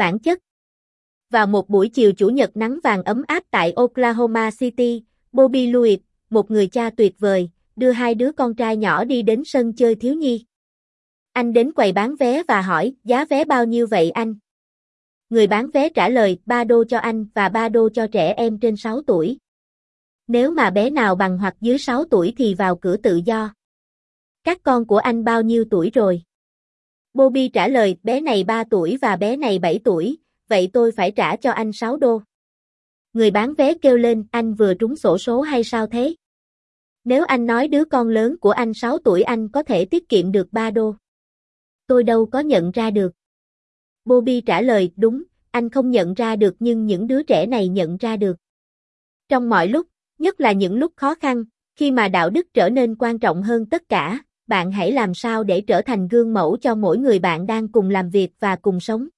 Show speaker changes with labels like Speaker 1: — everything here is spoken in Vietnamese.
Speaker 1: bản chất. Vào một buổi chiều chủ nhật nắng vàng ấm áp tại Oklahoma City, Bobby Lewis, một người cha tuyệt vời, đưa hai đứa con trai nhỏ đi đến sân chơi thiếu nhi. Anh đến quầy bán vé và hỏi, giá vé bao nhiêu vậy anh? Người bán vé trả lời, 3 đô cho anh và 3 đô cho trẻ em trên 6 tuổi. Nếu mà bé nào bằng hoặc dưới 6 tuổi thì vào cửa tự do. Các con của anh bao nhiêu tuổi rồi? Bobby trả lời, bé này 3 tuổi và bé này 7 tuổi, vậy tôi phải trả cho anh 6 đô. Người bán vé kêu lên, anh vừa trúng sổ số hay sao thế? Nếu anh nói đứa con lớn của anh 6 tuổi anh có thể tiết kiệm được 3 đô. Tôi đâu có nhận ra được. Bobby trả lời, đúng, anh không nhận ra được nhưng những đứa trẻ này nhận ra được. Trong mọi lúc, nhất là những lúc khó khăn, khi mà đạo đức trở nên quan trọng hơn tất cả, bạn hãy làm sao để trở thành gương mẫu cho mỗi người bạn đang cùng làm việc và cùng sống.